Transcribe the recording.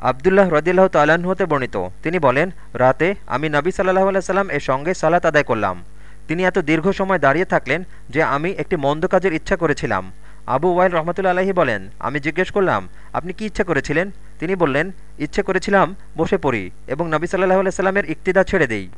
আবদুল্লাহ রদিল্লাহ তাল্লাহ্ন হতে বর্ণিত। তিনি বলেন, রাতে আমি নবী সাল্লাহ আলাইসাল্লাম এর সঙ্গে সালাত আদায় করলাম। তিনি এত দীর্ঘ সময় দাঁড়িয়ে থাকলেন যে আমি একটি মন্দ কাজের ইচ্ছা করেছিলাম। আবু ওয়াইল রহমতুল্লা আলাহি বলেন, আমি জিজ্ঞেস করলাম, আপনি কি ইচ্ছা করেছিলেন? তিনি বললেন, ইচ্ছে করেছিলাম বসে পড়ি এবং নবী সাল্লাহ আলাইস্লামের ইক্তিদা ছেড়ে দেই।